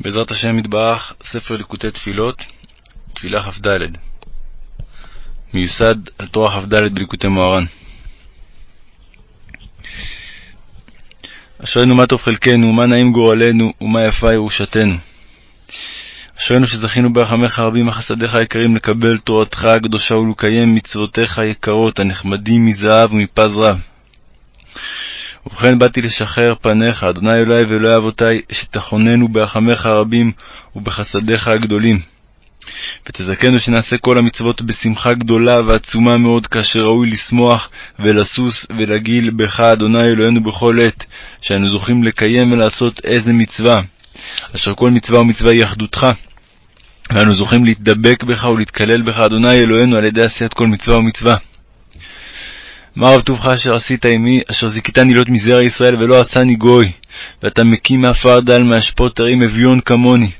בעזרת השם יתברך, ספר ליקוטי תפילות, תפילה כ"ד. מיוסד על תורה כ"ד בליקוטי מוהר"ן. אשרינו מה טוב חלקנו, מה נעים גורלנו, ומה יפה ירושתנו. אשרינו שזכינו ברחמך הרבים וחסדיך היקרים לקבל תורתך הקדושה ולקיים מצוותיך היקרות, הנחמדים מזהב ומפז רב. ובכן באתי לשחרר פניך, אדוני אלוהי ואלוהי אבותי, שתחוננו ברחמך הרבים ובחסדיך הגדולים. ותזכנו שנעשה כל המצוות בשמחה גדולה ועצומה מאוד, כאשר ראוי לשמוח ולסוס ולגיל בך, אדוני אלוהינו, בכל עת, שאנו זוכים לקיים ולעשות איזה מצווה, אשר כל מצווה ומצווה היא אחדותך. ואנו זוכים להתדבק בך ולהתקלל בך, אדוני אלוהינו, על ידי עשיית כל מצווה ומצווה. מה רב טובך אשר עשית עמי, אשר זיכיתני להיות מזרע ישראל ולא עצני גוי, ואתה מקים מעפר דל מאשפות תרים אביון כמוני.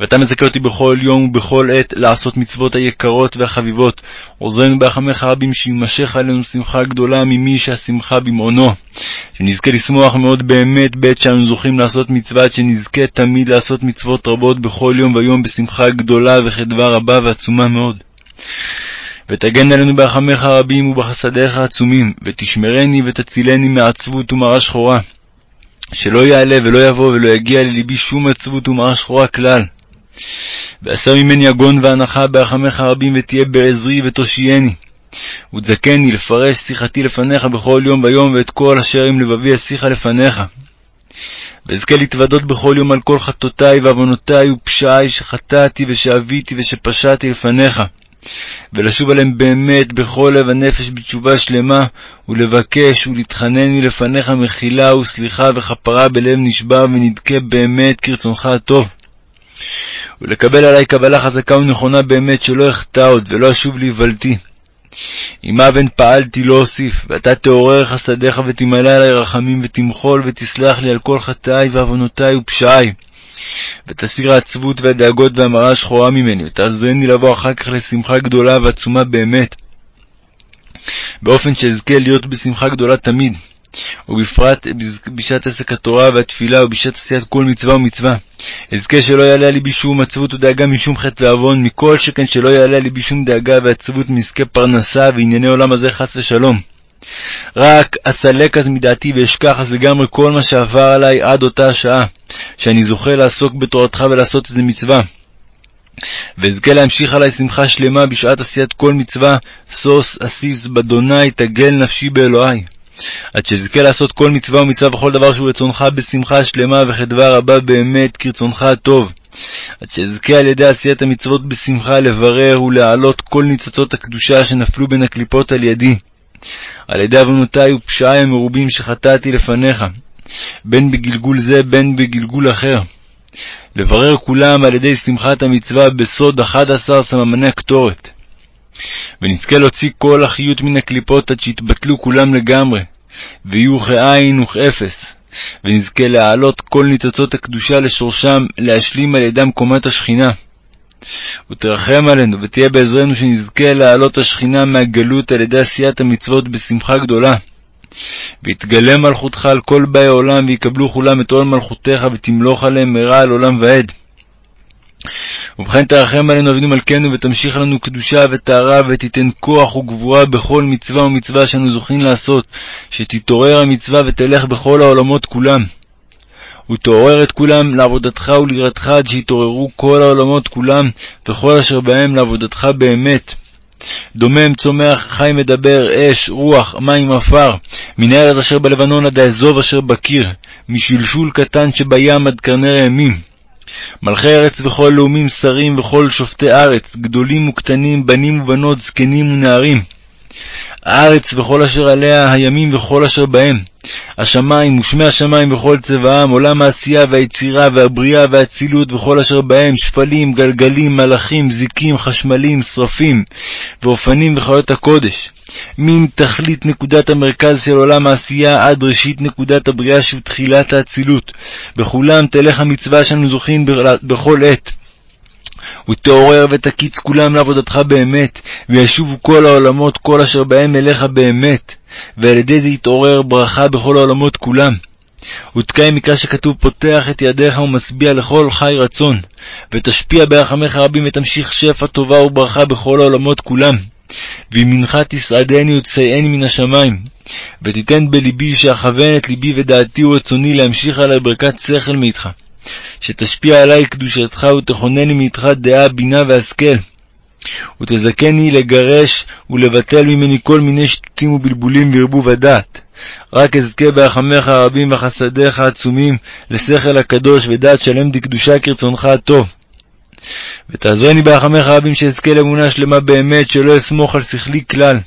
ואתה מזכה אותי בכל יום ובכל עת לעשות מצוות היקרות והחביבות. עוזרנו ברחמך רבים שימשך עלינו שמחה גדולה ממי שהשמחה במעונו. שנזכה לשמוח מאוד באמת בעת שאנו זוכים לעשות מצווה, עד שנזכה תמיד לעשות מצוות רבות בכל יום ויום בשמחה גדולה וחדווה רבה ועצומה מאוד. ותגן עלינו ברחמך הרבים ובחסדיך העצומים, ותשמרני ותצילני מעצבות ומרה שחורה. שלא יעלה ולא יבוא ולא יגיע ללבי שום עצבות ומרה שחורה כלל. ועשה ממני יגון ואנחה ברחמך הרבים, ותהיה בעזרי ותושייני. ותזכני לפרש שיחתי לפניך בכל יום ויום, ואת כל אשר עם לבבי אשיחה לפניך. ואזכה להתוודות בכל יום על כל חטאותי ועוונותי ופשעי שחטאתי ושאביתי ושפשעתי לפניך. ולשוב עליהם באמת בכל לב הנפש בתשובה שלמה, ולבקש ולהתחנן מלפניך מחילה וסליחה וכפרה בלב נשבר ונדכה באמת כרצונך הטוב. ולקבל עלי קבלה חזקה ונכונה באמת, שלא אחטא עוד ולא אשוב להיוולתי. אם אבן פעלתי לא אוסיף, ואתה תעורר חסדיך ותמלא עלי רחמים ותמחול ותסלח לי על כל חטאי ועוונותי ופשעי. ותסיר העצבות והדאגות והמראה השחורה ממני, ותעזרני לבוא אחר כך לשמחה גדולה ועצומה באמת, באופן שאזכה להיות בשמחה גדולה תמיד, ובפרט בשעת עסק התורה והתפילה ובשעת עשיית כל מצווה ומצווה. אזכה שלא יעלה לי בי שום עצבות ודאגה משום חטא ועוון, מכל שכן שלא יעלה לי בי שום דאגה ועצבות מעסקי פרנסה וענייני עולם הזה חס ושלום. רק אסלק אז מדעתי ואשכח אז לגמרי כל מה שעבר עלי עד אותה השעה, שאני זוכה לעסוק בתורתך ולעשות איזה מצווה. ואזכה להמשיך עלי שמחה שלמה בשעת עשיית כל מצווה, שוש אסיס באדוני תגל נפשי באלוהי. עד שאזכה לעשות כל מצווה ומצווה וכל דבר שהוא רצונך בשמחה שלמה וחדווה רבה באמת כרצונך הטוב. עד שאזכה על ידי עשיית המצוות בשמחה לברר ולהעלות כל ניצוצות הקדושה שנפלו בין הקליפות על ידי. על ידי עוונותי ופשעי המרובים שחטאתי לפניך, בין בגלגול זה בין בגלגול אחר. לברר כולם על ידי שמחת המצווה בסוד אחד עשר סממני הקטורת. ונזכה להוציא כל החיות מן הקליפות עד שיתבטלו כולם לגמרי, ויהיו כאין וכאפס. ונזכה להעלות כל ניצוצות הקדושה לשורשם, להשלים על ידם קומת השכינה. ותרחם עלינו, ותהיה בעזרנו שנזכה להעלות השכינה מהגלות על ידי עשיית המצוות בשמחה גדולה. ויתגלה מלכותך על כל באי עולם, ויקבלו כולם את עול מלכותך, ותמלוך עליהם מהרה על עולם ועד. ובכן תרחם עלינו אבינו מלכנו, ותמשיך לנו קדושה וטהרה, ותיתן כוח וגבורה בכל מצווה ומצווה שאנו זוכים לעשות, שתתעורר המצווה ותלך בכל העולמות כולם. ותעורר את כולם לעבודתך וליראתך, עד שיתעוררו כל העולמות כולם, וכל אשר בהם לעבודתך באמת. דומם, צומח, חי מדבר, אש, רוח, מים עפר, מן הארץ אשר בלבנון עד האזוב אשר בקיר, משלשול קטן שבים עד קרני ראמים. מלכי ארץ וכל לאומים, שרים וכל שופטי ארץ, גדולים וקטנים, בנים ובנות, זקנים ונערים. הארץ וכל אשר עליה, הימים וכל אשר בהם, השמיים ושמי השמיים וכל צבעם, עולם העשייה והיצירה והבריאה והאצילות וכל אשר בהם, שפלים, גלגלים, מלאכים, זיקים, חשמלים, שרפים, ואופנים וחיות הקודש. מן תכלית נקודת המרכז של עולם העשייה עד ראשית נקודת הבריאה שהוא תחילת האצילות. בכולם תלך המצווה שאנו זוכים בכל עת. ותעורר ותקיץ כולם לעבודתך באמת, וישובו כל העולמות כל אשר בהם אליך באמת, ועל ידי זה יתעורר ברכה בכל העולמות כולם. ותקיים מקרא שכתוב פותח את ידיך ומשביע לכל חי רצון, ותשפיע ברחמך רבים ותמשיך שפע טובה וברכה בכל העולמות כולם. וימינך תסעדני ותסייעני מן השמיים, ותיתן בלבי שאכוון את ליבי ודעתי ורצוני להמשיך עלי ברכת שכל מאיתך, שתשפיע עלי קדושתך ותכונני מאיתך דעה, בינה והשכל. ותזכני לגרש ולבטל ממני כל מיני שטותים ובלבולים וערבוב הדעת. רק אזכה ברחמיך הרבים וחסדיך העצומים לשכל הקדוש ודעת שלם דקדושה כרצונך הטוב. ותעזרני ברחמיך הרבים שאזכה לאמונה שלמה באמת, שלא אסמוך על שכלי כלל.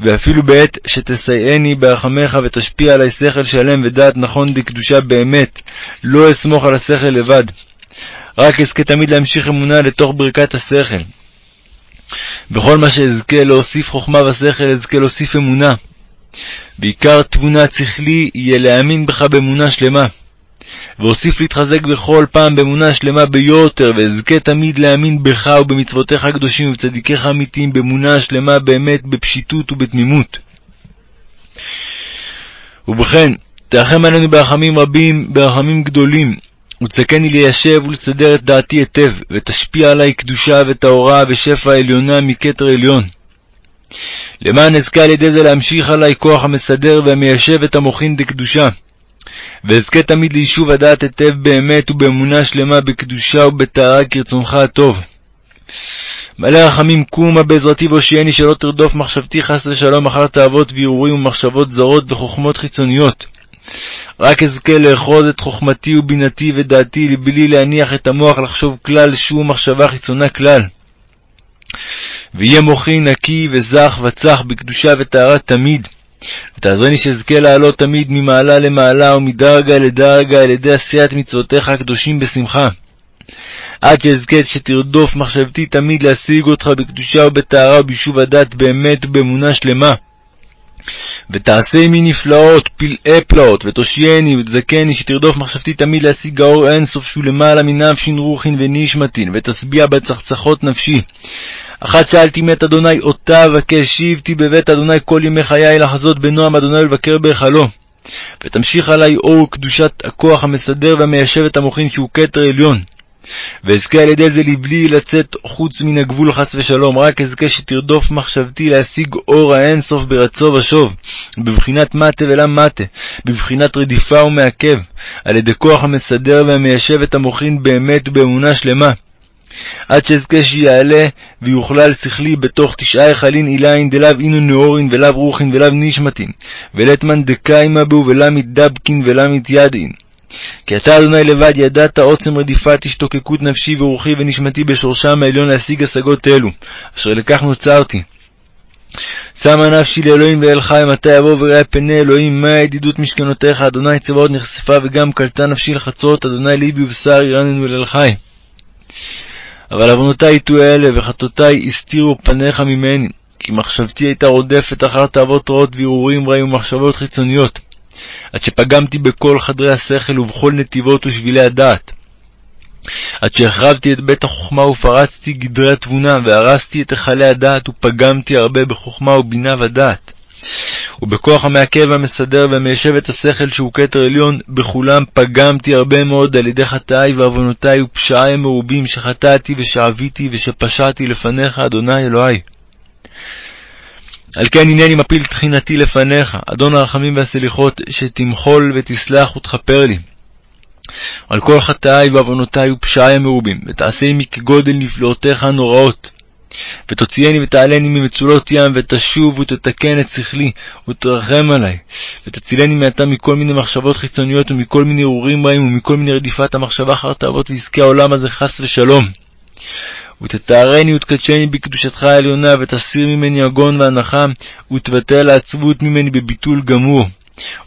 ואפילו בעת שתסייעני ברחמיך ותשפיע עלי שכל שלם ודעת נכון דקדושה באמת, לא אסמוך על השכל לבד. רק אזכה תמיד להמשיך אמונה לתוך ברכת השכל. בכל מה שאזכה להוסיף חוכמה ושכל, אזכה להוסיף אמונה. ועיקר תבונה שכלי יהיה להאמין בך באמונה שלמה. ואוסיף להתחזק בכל פעם באמונה שלמה ביותר, ואזכה תמיד להאמין בך ובמצוותיך הקדושים ובצדיקיך האמיתיים, באמונה שלמה באמת, בפשיטות ובתמימות. ובכן, תרחם עלינו ברחמים רבים, ברחמים גדולים, ותזכני ליישב ולסדר את דעתי היטב, ותשפיע עלי קדושה וטהורה ושפע עליונה מכתר עליון. למען אזכה על ידי זה להמשיך עלי כוח המסדר והמיישב את המוחין דקדושה. ואזכה תמיד ליישוב הדעת היטב באמת ובאמונה שלמה בקדושה ובטהרה כרצונך הטוב. מלא רחמים קומה בעזרתי והושיעני שלא תרדוף מחשבתי חס ושלום אחר תאוות וערעורים ומחשבות זרות וחוכמות חיצוניות. רק אזכה לאחוז את חוכמתי ובינתי ודעתי לבלי להניח את המוח לחשוב כלל שום מחשבה חיצונה כלל. ויהיה מוחי נקי וזך וצח בקדושה וטהרה תמיד. ותעזרני שאזכה לעלות תמיד ממעלה למעלה ומדרגה לדרגה על ידי עשיית מצוותיך הקדושים בשמחה. עד שאזכה שתרדוף מחשבתי תמיד להשיג אותך בקדושה ובטהרה וביישוב הדת באמת ובאמונה שלמה. ותעשה עמי נפלאות, פלאי פלאות, ותושייני ותזכני, שתרדוף מחשבתי תמיד להשיג האור אינסוף שהוא למעלה מנפשין רוחין ונשמתין, ותשביע בצחצחות נפשי. אחת שאלתי מת אדוני, אותה אבקש, שיבתי בבית אדוני כל ימי חיי לחזות בנועם אדוני ולבקר בהיכלו. ותמשיך עלי אור קדושת הכוח המסדר והמיישב את המוחין שהוא כתר עליון. ואזכה על ידי זה לבלי לצאת חוץ מן הגבול חס ושלום, רק אזכה שתרדוף מחשבתי להשיג אור האינסוף ברצו ושוב, בבחינת מטה ולם מטה, בבחינת רדיפה ומעכב, על ידי כוח המסדר והמיישב את המוחין באמת ובאמונה שלמה. עד שאזכה שיעלה ויוכלל שכלי בתוך תשעה היכלין אילין דלאו אינו נאורין ולאו רוחין ולאו נשמתין, ולטמן דקיימה בו ולאו מתדבקין ולאו מתיידין. כי אתה, אדוני לבד, ידעת עוצם רדיפת השתוקקות נפשי ורוחי ונשמתי בשורשם העליון להשיג השגות אלו, אשר לכך נוצרתי. שמה נפשי לאלוהים ואל חי, מתי יבוא וראה פני אלוהים, מה ידידות משכנותיך, אדוני צבאות נחשפה וגם קלטה נפשי לחצות, אדוני ליבי ובשר ירננו אל חי. אבל עוונותי יטו אלה, וחטאותי הסתירו פניך ממני, כי מחשבתי הייתה רודפת אחר תאוות רעות והרהורים רעים ומחשבות חיצוניות. עד שפגמתי בכל חדרי השכל ובכל נתיבות ושבילי הדעת. עד שהחרבתי את בית החוכמה ופרצתי גדרי התבונה, והרסתי את היכלי הדעת, ופגמתי הרבה בחוכמה ובינה ודעת. ובכוח המעכב והמסדר והמיישב את השכל שהוא כתר עליון, בכולם פגמתי הרבה מאוד על ידי חטאי ועוונותי ופשעי המרובים שחטאתי ושעביתי ושפשעתי לפניך, אדוני אלוהי. על כן הנני מפיל תחינתי לפניך, אדון הרחמים והסליחות, שתמחול ותסלח ותכפר לי. על כל חטאי ועוונותי ופשעי המרובים, ותעשה עמי כגודל נפלאותיך הנוראות. ותוציאני ותעלני ממצולות ים, ותשוב ותתקן את שכלי, ותרחם עלי, ותצילני מעתה מכל מיני מחשבות חיצוניות, ומכל מיני ערעורים רעים, ומכל מיני רדיפת המחשבה אחר תאוות ועסקי העולם הזה, חס ושלום. ותטהרני ותקדשני בקדושתך העליונה, ותסיר ממני עגון ואנחה, ותבטל העצבות ממני בביטול גמור.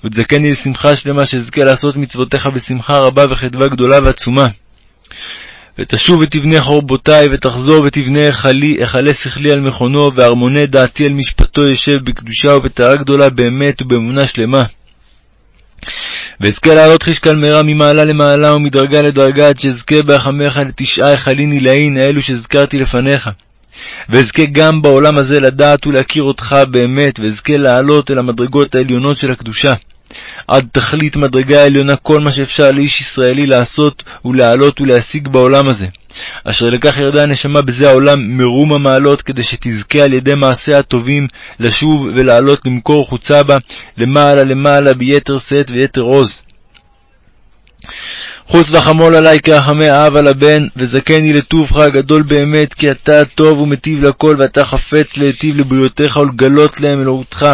ותזכני לשמחה שלמה, שאזכה לעשות מצוותיך בשמחה רבה וחדווה גדולה ועצומה. ותשוב ותבנה חורבותי, ותחזור ותבנה היכלי, היכלי שכלי על מכונו, וארמוני דעתי על משפטו ישב בקדושה ובטהרה גדולה באמת ובאמונה שלמה. ואזכה לעלות חשקל מהרה ממעלה למעלה ומדרגה לדרגה, עד שאזכה ברחמך לתשעה היכלים עילאין, האלו שהזכרתי לפניך. ואזכה גם בעולם הזה לדעת ולהכיר אותך באמת, ואזכה לעלות אל המדרגות העליונות של הקדושה. עד תכלית מדרגה עליונה כל מה שאפשר לאיש ישראלי לעשות ולהעלות ולהשיג בעולם הזה, אשר לכך ירדה הנשמה בזה העולם מרום המעלות, כדי שתזכה על ידי מעשיה הטובים לשוב ולעלות למכור חוצה בה למעלה למעלה ביתר שאת ויתר עוז. חוס וחמול עלי כרחמי האב על הבן, וזכני לטובך הגדול באמת, כי אתה טוב ומטיב לכל, ואתה חפץ להיטיב לבריאותיך ולגלות להם אלוהותך,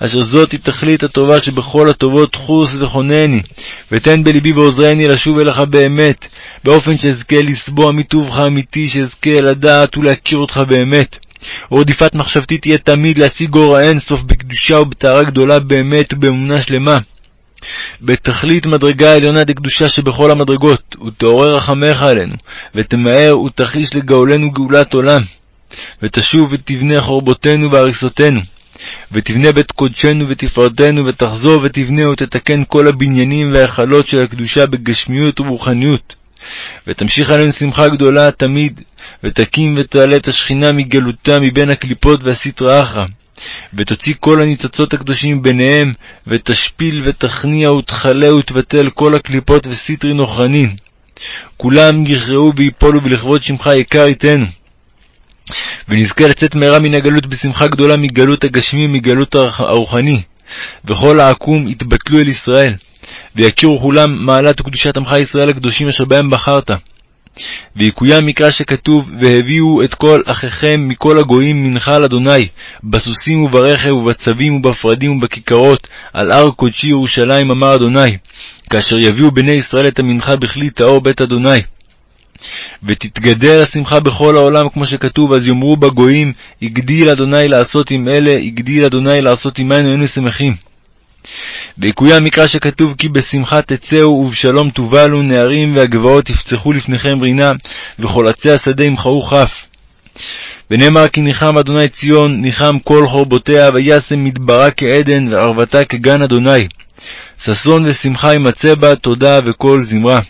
אשר זאת היא תכלית הטובה שבכל הטובות חוס וכונני, ותן בלבי ועוזרני לשוב אליך באמת, באופן שאזכה לסבוע מטובך אמיתי, שאזכה לדעת ולהכיר אותך באמת. ורדיפת מחשבתי תהיה תמיד להשיג אור האינסוף בקדושה ובטהרה גדולה באמת ובאמונה שלמה. בתכלית מדרגה עליונה דקדושה שבכל המדרגות, ותעורר רחמך עלינו, ותמהר ותחיש לגאולנו גאולת עולם. ותשוב ותבנה חורבותינו והריסותינו, ותבנה בית קודשנו ותפארתנו, ותחזור ותבנה ותתקן כל הבניינים וההיכלות של הקדושה בגשמיות וברוחניות. ותמשיך עלינו שמחה גדולה תמיד, ותקים ותעלה את השכינה מגלותה מבין הקליפות והסטרא אחרא. ותוציא כל הניצוצות הקדושים ביניהם, ותשפיל ותכניע ותכלה ותבטל כל הקליפות וסטרי נוחרנין. כולם יכרעו ויפולו ולכבוד שמך יקר איתנו. ונזכה לצאת מהרה מן הגלות בשמחה גדולה מגלות הגשמי ומגלות הרוחני, וכל העקום יתבטלו אל ישראל, ויכירו כולם מעלת וקדושת עמך ישראל הקדושים אשר בהם בחרת. ויקוים מקרא שכתוב, והביאו את כל אחיכם מכל הגויים מנחה על אדוני, בסוסים וברכב ובצבים ובפרדים ובכיכרות, על הר קודשי ירושלים, אמר אדוני, כאשר יביאו בני ישראל את המנחה בכלי טהור בית אדוני. ותתגדר השמחה בכל העולם, כמו שכתוב, אז יאמרו בגויים, הגדיל אדוני לעשות עם אלה, הגדיל אדוני לעשות עמנו, היינו שמחים. ויקוים מקרא שכתוב כי בשמחה תצאו ובשלום תובלו נערים והגבעות יפצחו לפניכם רינה וכל עצי השדה ימחאו כף. ונאמר כי ניחם אדוני ציון ניחם כל חורבותיה וישם מדברה כעדן וערבתה כגן אדוני. ששון ושמחה ימצא בה תודה וקול זמרה.